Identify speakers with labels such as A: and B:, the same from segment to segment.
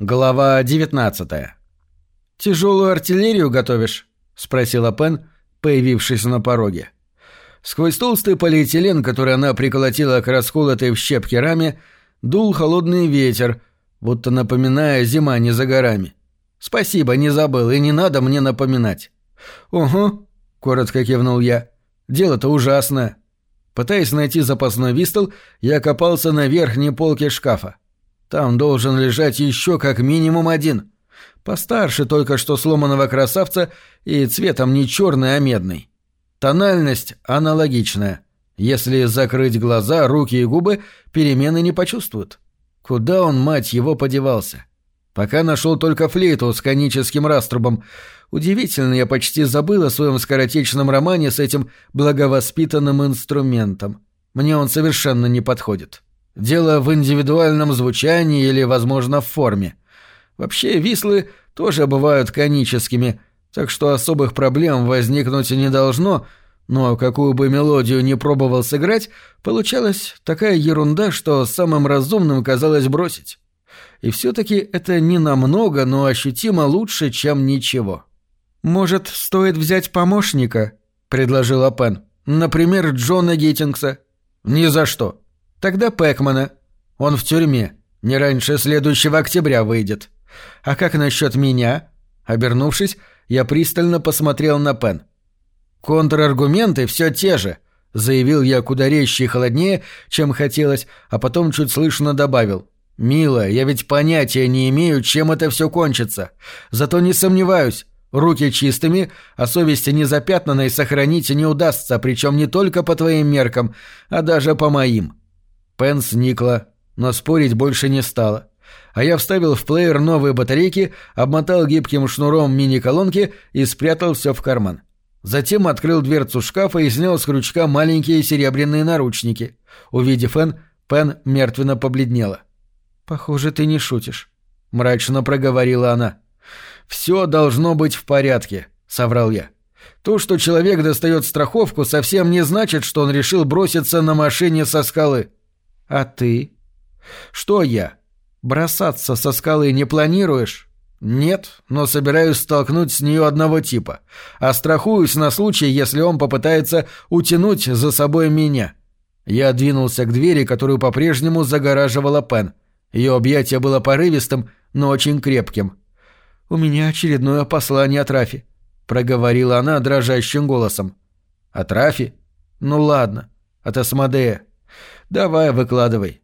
A: Глава 19 «Тяжелую артиллерию готовишь?» — спросила Пен, появившись на пороге. Сквозь толстый полиэтилен, который она приколотила к расколотой в щепки раме, дул холодный ветер, будто напоминая зима не за горами. «Спасибо, не забыл, и не надо мне напоминать». «Угу», — коротко кивнул я. «Дело-то ужасное». Пытаясь найти запасной вистол, я копался на верхней полке шкафа. Там должен лежать еще как минимум один. Постарше только что сломанного красавца и цветом не черный, а медный. Тональность аналогичная. Если закрыть глаза, руки и губы, перемены не почувствуют. Куда он, мать его, подевался? Пока нашел только флейту с коническим раструбом. Удивительно, я почти забыл о своем скоротечном романе с этим благовоспитанным инструментом. Мне он совершенно не подходит. — Дело в индивидуальном звучании или, возможно, в форме. Вообще, вислы тоже бывают коническими, так что особых проблем возникнуть не должно, но какую бы мелодию ни пробовал сыграть, получалась такая ерунда, что самым разумным казалось бросить. И все-таки это не намного, но ощутимо лучше, чем ничего. «Может, стоит взять помощника?» — предложила Пен. «Например, Джона Гиттингса». «Ни за что», Тогда Пэкмана. Он в тюрьме. Не раньше следующего октября выйдет. А как насчет меня? Обернувшись, я пристально посмотрел на Пен. Контраргументы все те же, заявил я куда резче и холоднее, чем хотелось, а потом чуть слышно добавил. «Милая, я ведь понятия не имею, чем это все кончится. Зато не сомневаюсь, руки чистыми, а совести незапятнанной сохранить не удастся, причем не только по твоим меркам, а даже по моим. Пен сникла, но спорить больше не стала. А я вставил в плеер новые батарейки, обмотал гибким шнуром мини-колонки и спрятал все в карман. Затем открыл дверцу шкафа и снял с крючка маленькие серебряные наручники. Увидев Энн, Пен мертвенно побледнела. «Похоже, ты не шутишь», — мрачно проговорила она. «Все должно быть в порядке», — соврал я. «То, что человек достает страховку, совсем не значит, что он решил броситься на машине со скалы». А ты? Что я? Бросаться со скалы не планируешь? Нет, но собираюсь столкнуть с нее одного типа. А страхуюсь на случай, если он попытается утянуть за собой меня. Я двинулся к двери, которую по-прежнему загораживала Пен. Ее объятие было порывистым, но очень крепким. «У меня очередное послание от Рафи», — проговорила она дрожащим голосом. «От Рафи? Ну ладно, от Асмодея. «Давай, выкладывай».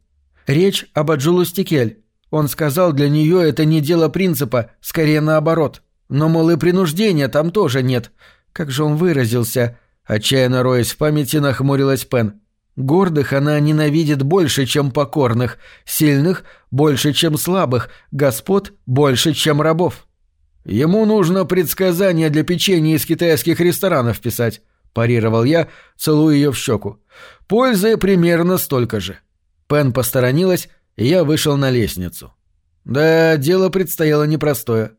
A: «Речь об Аджулу Стикель. Он сказал, для нее это не дело принципа, скорее наоборот. Но, мол, и принуждения там тоже нет. Как же он выразился?» Отчаянно роясь в памяти, нахмурилась Пен. «Гордых она ненавидит больше, чем покорных, сильных — больше, чем слабых, господ — больше, чем рабов». «Ему нужно предсказание для печенья из китайских ресторанов писать», — парировал я, целуя ее в щеку. Пользы примерно столько же. Пен посторонилась, и я вышел на лестницу. Да, дело предстояло непростое.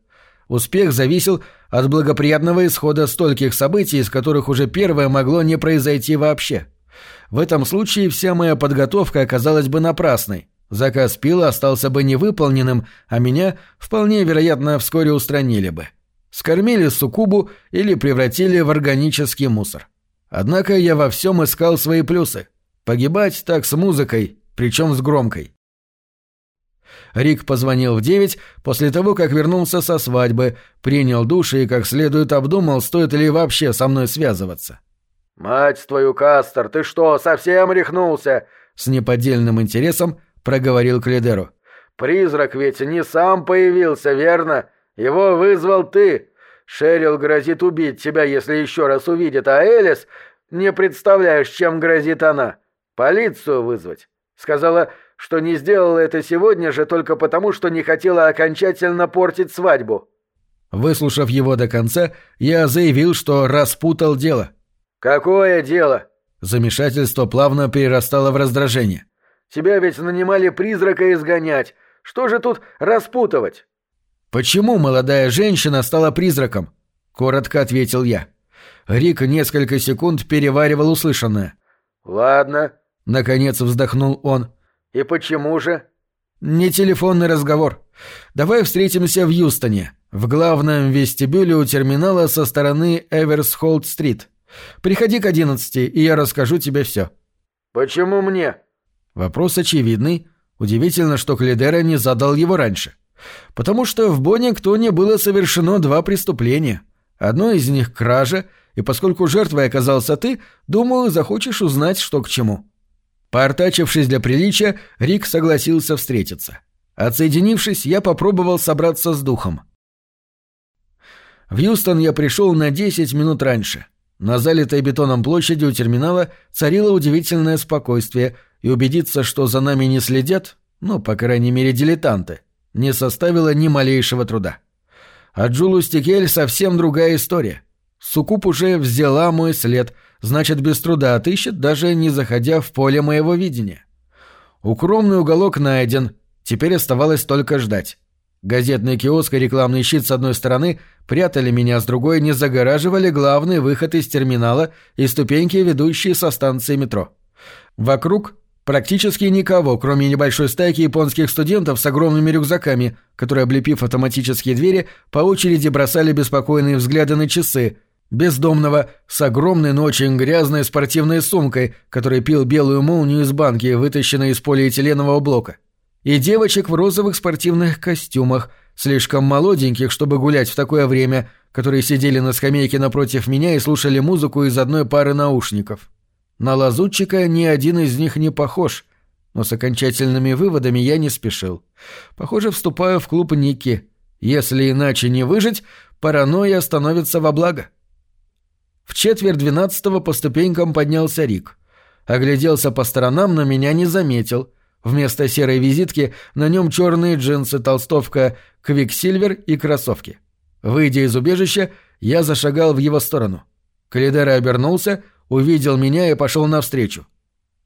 A: Успех зависел от благоприятного исхода стольких событий, из которых уже первое могло не произойти вообще. В этом случае вся моя подготовка оказалась бы напрасной. Заказ пила остался бы невыполненным, а меня, вполне вероятно, вскоре устранили бы. Скормили суккубу или превратили в органический мусор. Однако я во всем искал свои плюсы. Погибать так с музыкой, причем с громкой. Рик позвонил в девять после того, как вернулся со свадьбы, принял душ и как следует обдумал, стоит ли вообще со мной связываться.
B: «Мать твою, Кастер, ты что, совсем рехнулся?» С неподдельным интересом проговорил Клидеру. «Призрак ведь не сам появился, верно? Его вызвал ты. Шерил грозит убить тебя, если еще раз увидит, а Элис... Не представляешь, чем грозит она. Полицию вызвать. Сказала, что не сделала это сегодня же только потому, что не хотела окончательно портить свадьбу.
A: Выслушав его до конца, я заявил, что распутал дело.
B: «Какое дело?»
A: Замешательство плавно перерастало в раздражение.
B: «Тебя ведь нанимали призрака изгонять. Что же тут распутывать?»
A: «Почему молодая женщина стала призраком?» — коротко ответил я. Рик несколько секунд переваривал услышанное.
B: «Ладно», —
A: наконец вздохнул он.
B: «И почему же?»
A: «Не телефонный разговор. Давай встретимся в Юстоне, в главном вестибюле у терминала со стороны Эверсхолд-стрит. Приходи к одиннадцати, и я расскажу тебе все».
B: «Почему мне?»
A: Вопрос очевидный. Удивительно, что Клидера не задал его раньше. Потому что в Боннингтоне было совершено два преступления. Одно из них — кража, и поскольку жертвой оказался ты, думаю, захочешь узнать, что к чему. Поортачившись для приличия, Рик согласился встретиться. Отсоединившись, я попробовал собраться с духом. В Юстон я пришел на 10 минут раньше. На залитой бетоном площади у терминала царило удивительное спокойствие, и убедиться, что за нами не следят, ну, по крайней мере, дилетанты, не составило ни малейшего труда. А Джулу Стикель совсем другая история. Сукуп уже взяла мой след, значит, без труда отыщет, даже не заходя в поле моего видения. Укромный уголок найден, теперь оставалось только ждать. Газетный киоск и рекламный щит с одной стороны прятали меня, с другой не загораживали главный выход из терминала и ступеньки, ведущие со станции метро. Вокруг практически никого, кроме небольшой стайки японских студентов с огромными рюкзаками, которые, облепив автоматические двери, по очереди бросали беспокойные взгляды на часы, бездомного с огромной, но очень грязной спортивной сумкой, который пил белую молнию из банки, вытащенной из полиэтиленового блока и девочек в розовых спортивных костюмах, слишком молоденьких, чтобы гулять в такое время, которые сидели на скамейке напротив меня и слушали музыку из одной пары наушников. На лазутчика ни один из них не похож, но с окончательными выводами я не спешил. Похоже, вступаю в клуб Ники. Если иначе не выжить, паранойя становится во благо. В четверть двенадцатого по ступенькам поднялся Рик. Огляделся по сторонам, но меня не заметил — Вместо серой визитки на нем черные джинсы, толстовка Quiksilver и кроссовки. Выйдя из убежища, я зашагал в его сторону. Калидера обернулся, увидел меня и пошел навстречу.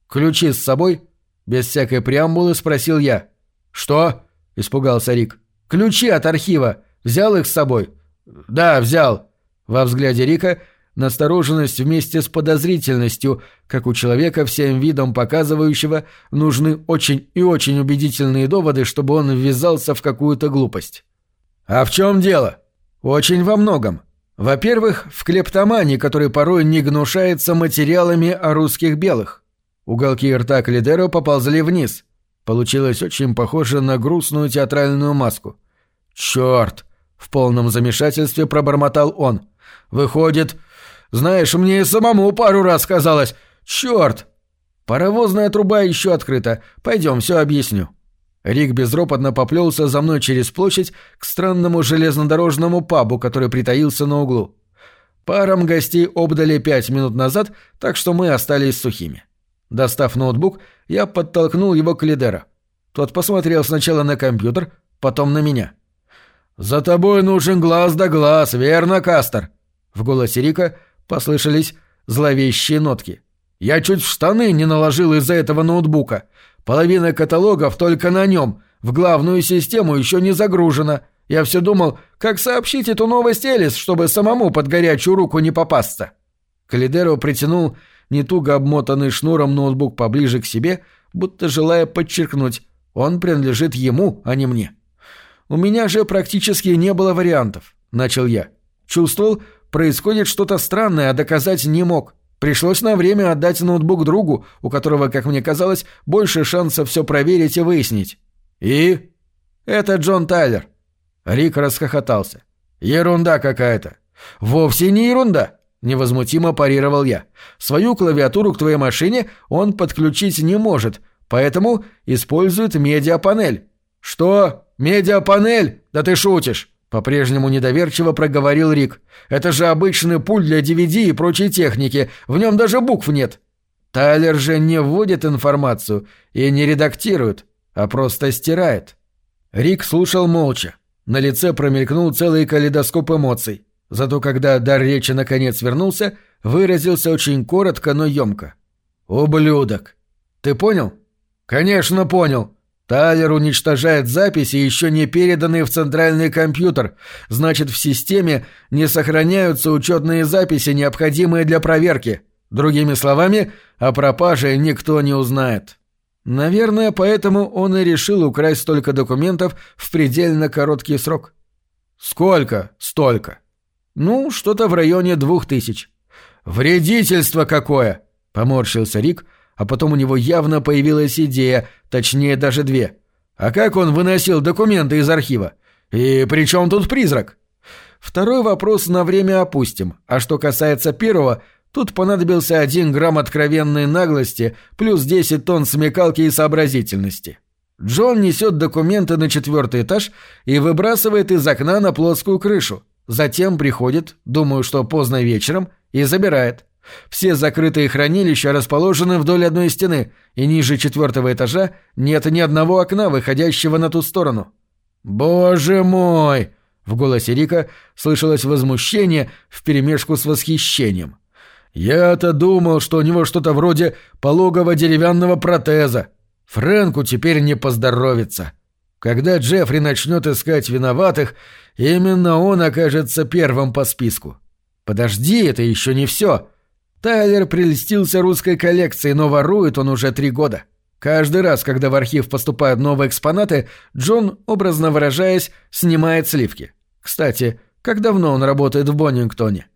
A: «Ключи с собой?» Без всякой преамбулы спросил я. «Что?» — испугался Рик. «Ключи от архива. Взял их с собой?» «Да, взял». Во взгляде Рика Настороженность вместе с подозрительностью, как у человека всем видом показывающего, нужны очень и очень убедительные доводы, чтобы он ввязался в какую-то глупость. А в чем дело? Очень во многом. Во-первых, в клептомании, который порой не гнушается материалами о русских белых. Уголки рта Клидеро поползли вниз. Получилось очень похоже на грустную театральную маску. «Черт!» — в полном замешательстве пробормотал он. «Выходит, знаешь, мне и самому пару раз казалось. Черт! Паровозная труба еще открыта. Пойдем, все объясню. Рик безропотно поплелся за мной через площадь к странному железнодорожному пабу, который притаился на углу. Парам гостей обдали пять минут назад, так что мы остались сухими. Достав ноутбук, я подтолкнул его к Лидера. Тот посмотрел сначала на компьютер, потом на меня. «За тобой нужен глаз да глаз, верно, Кастер?» В голосе Рика Послышались зловещие нотки. «Я чуть в штаны не наложил из-за этого ноутбука. Половина каталогов только на нем. В главную систему еще не загружена. Я все думал, как сообщить эту новость Элис, чтобы самому под горячую руку не попасться». Калидеро притянул не туго обмотанный шнуром ноутбук поближе к себе, будто желая подчеркнуть, он принадлежит ему, а не мне. «У меня же практически не было вариантов», — начал я. Чувствовал, происходит что-то странное, а доказать не мог. Пришлось на время отдать ноутбук другу, у которого, как мне казалось, больше шансов все проверить и выяснить. И? Это Джон Тайлер. Рик расхохотался. Ерунда какая-то. Вовсе не ерунда. Невозмутимо парировал я. Свою клавиатуру к твоей машине он подключить не может, поэтому использует медиапанель. Что? Медиапанель? Да ты шутишь. По-прежнему недоверчиво проговорил Рик. «Это же обычный пульт для DVD и прочей техники. В нем даже букв нет». Тайлер же не вводит информацию и не редактирует, а просто стирает. Рик слушал молча. На лице промелькнул целый калейдоскоп эмоций. Зато когда дар речи наконец вернулся, выразился очень коротко, но емко. «Ублюдок! Ты понял?» «Конечно понял!» Тайлер уничтожает записи, еще не переданные в центральный компьютер. Значит, в системе не сохраняются учетные записи, необходимые для проверки. Другими словами, о пропаже никто не узнает. Наверное, поэтому он и решил украсть столько документов в предельно короткий срок. Сколько? Столько. Ну, что-то в районе двух тысяч. Вредительство какое! Поморщился Рик, а потом у него явно появилась идея, точнее даже две. А как он выносил документы из архива? И при чем тут призрак? Второй вопрос на время опустим, а что касается первого, тут понадобился один грамм откровенной наглости плюс 10 тонн смекалки и сообразительности. Джон несет документы на четвертый этаж и выбрасывает из окна на плоскую крышу. Затем приходит, думаю, что поздно вечером, и забирает. Все закрытые хранилища расположены вдоль одной стены, и ниже четвертого этажа нет ни одного окна, выходящего на ту сторону. «Боже мой!» В голосе Рика слышалось возмущение вперемешку с восхищением. «Я-то думал, что у него что-то вроде пологого деревянного протеза. Фрэнку теперь не поздоровится. Когда Джеффри начнет искать виноватых, именно он окажется первым по списку. Подожди, это еще не все. Тайлер прельстился русской коллекцией, но ворует он уже три года. Каждый раз, когда в архив поступают новые экспонаты, Джон, образно выражаясь, снимает сливки. Кстати, как давно он работает в Боннингтоне?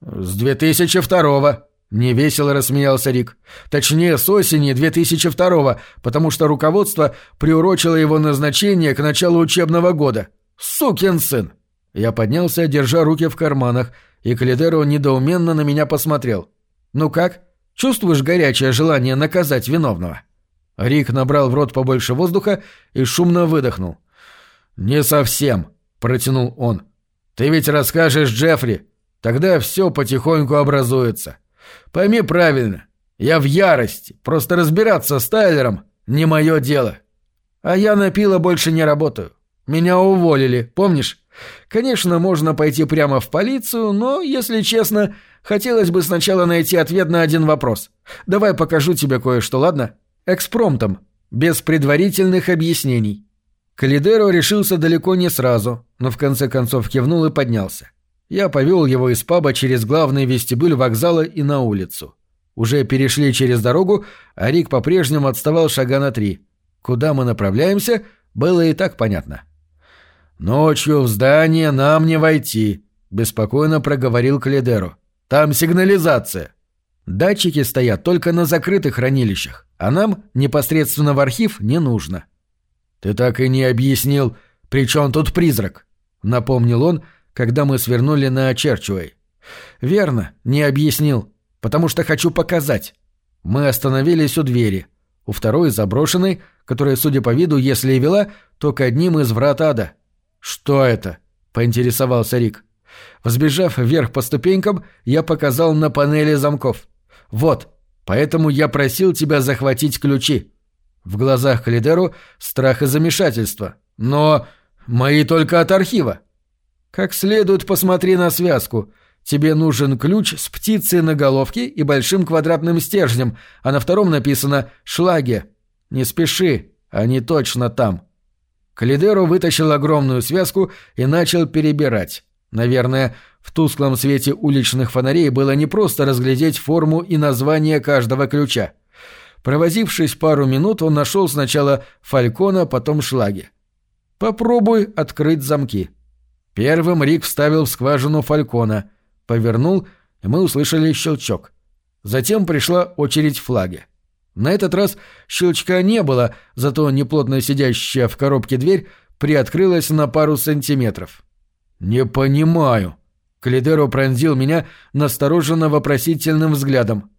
A: С 2002-го. Невесело рассмеялся Рик. Точнее, с осени 2002-го, потому что руководство приурочило его назначение к началу учебного года. Сукин сын! Я поднялся, держа руки в карманах, и Калидеро недоуменно на меня посмотрел. «Ну как? Чувствуешь горячее желание наказать виновного?» Рик набрал в рот побольше воздуха и шумно выдохнул. «Не совсем», протянул он. «Ты ведь расскажешь Джеффри, тогда все потихоньку образуется. Пойми правильно, я в ярости, просто разбираться с Тайлером не мое дело. А я на пила больше не работаю. Меня уволили, помнишь? Конечно, можно пойти прямо в полицию, но, если честно, хотелось бы сначала найти ответ на один вопрос. Давай покажу тебе кое-что, ладно? Экспромтом, без предварительных объяснений. Калидеро решился далеко не сразу, но в конце концов кивнул и поднялся. Я повел его из паба через главный вестибюль вокзала и на улицу. Уже перешли через дорогу, а Рик по-прежнему отставал шага на три. Куда мы направляемся, было и так понятно. «Ночью в здание нам не войти», — беспокойно проговорил Калидеро. «Там сигнализация». «Датчики стоят только на закрытых хранилищах, а нам непосредственно в архив не нужно». «Ты так и не объяснил, при чем тут призрак?» — напомнил он, когда мы свернули на Черчуэй. «Верно, не объяснил, потому что хочу показать». Мы остановились у двери, у второй заброшенной, которая, судя по виду, если и вела, то к одним из врат ада. «Что это?» — поинтересовался Рик. Взбежав вверх по ступенькам, я показал на панели замков. «Вот, поэтому я просил тебя захватить ключи». В глазах Калидеру страх и замешательство. Но мои только от архива. Как следует посмотри на связку. Тебе нужен ключ с птицей на головке и большим квадратным стержнем, а на втором написано «Шлаге». Не спеши, они точно там. Калидеру вытащил огромную связку и начал перебирать. Наверное, в тусклом свете уличных фонарей было непросто разглядеть форму и название каждого ключа. Провозившись пару минут, он нашел сначала фалькона, потом шлаги. «Попробуй открыть замки». Первым Рик вставил в скважину фалькона, повернул, и мы услышали щелчок. Затем пришла очередь флаги. На этот раз щелчка не было, зато неплотно сидящая в коробке дверь приоткрылась на пару сантиметров. «Не понимаю». Калидеро пронзил меня настороженно вопросительным взглядом.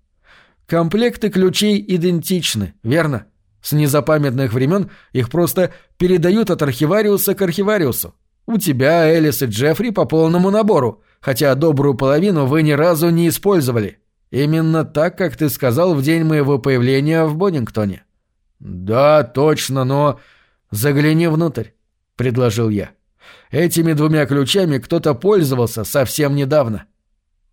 A: Комплекты ключей идентичны, верно? С незапамятных времен их просто передают от архивариуса к архивариусу. У тебя, Элис и Джеффри по полному набору, хотя добрую половину вы ни разу не использовали. Именно так, как ты сказал в день моего появления в Боннингтоне. Да, точно, но... Загляни внутрь, предложил я. Этими двумя ключами кто-то пользовался совсем недавно.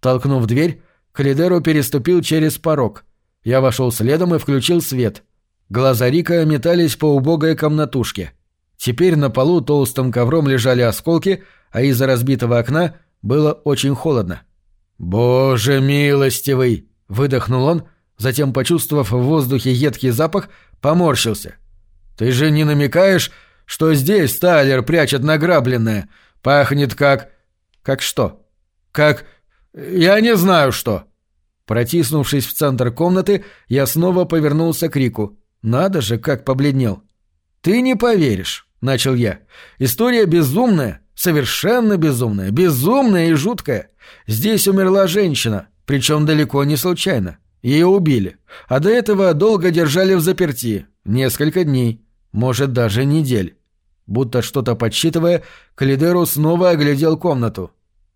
A: Толкнув дверь, Калидеро переступил через порог. Я вошел следом и включил свет. Глаза Рика метались по убогой комнатушке. Теперь на полу толстым ковром лежали осколки, а из-за разбитого окна было очень холодно. «Боже милостивый!» — выдохнул он, затем, почувствовав в воздухе едкий запах, поморщился. «Ты же не намекаешь, что здесь Тайлер прячет награбленное? Пахнет как... Как что? Как... Я не знаю что!» Протиснувшись в центр комнаты, я снова повернулся к Рику. «Надо же, как побледнел!» «Ты не поверишь», — начал я. «История безумная, совершенно безумная, безумная и жуткая. Здесь умерла женщина, причем далеко не случайно. Ее убили, а до этого долго держали в заперти, несколько дней, может даже недель. Будто что-то подсчитывая, Калидеру снова оглядел комнату.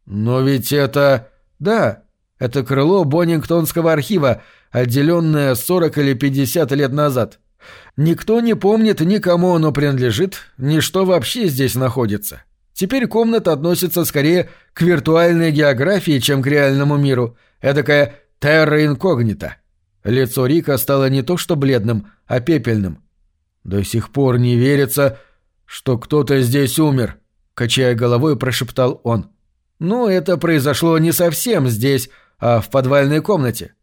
A: «Но ведь это...» «Да, это крыло Боннингтонского архива, отделенное 40 или 50 лет назад. Никто не помнит, никому оно принадлежит, ни что вообще здесь находится. Теперь комната относится скорее к виртуальной географии, чем к реальному миру. Эдакая терра инкогнита. Лицо Рика стало не то что бледным, а пепельным. «До сих пор не верится, что кто-то здесь умер», — качая головой, прошептал он. «Ну, это произошло не совсем здесь, а в подвальной комнате».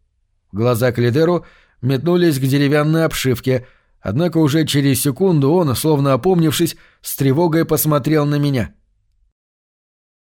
A: Глаза Клидеру метнулись к деревянной обшивке — Однако уже через секунду он, словно опомнившись, с тревогой посмотрел на меня.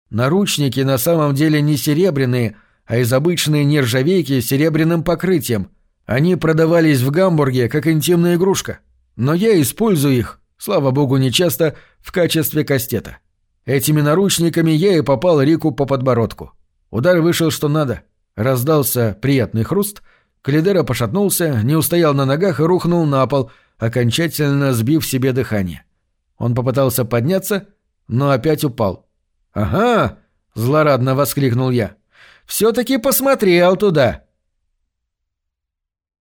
A: Наручники на самом деле не серебряные, а из обычной нержавейки с серебряным покрытием. Они продавались в Гамбурге как интимная игрушка. Но я использую их, слава богу, нечасто, в качестве кастета. Этими наручниками я и попал Рику по подбородку. Удар вышел что надо. Раздался приятный хруст. Калидера пошатнулся, не устоял на ногах и рухнул на пол — окончательно сбив себе дыхание. Он попытался подняться, но опять упал. «Ага!» — злорадно воскликнул я. «Все-таки посмотрел туда!»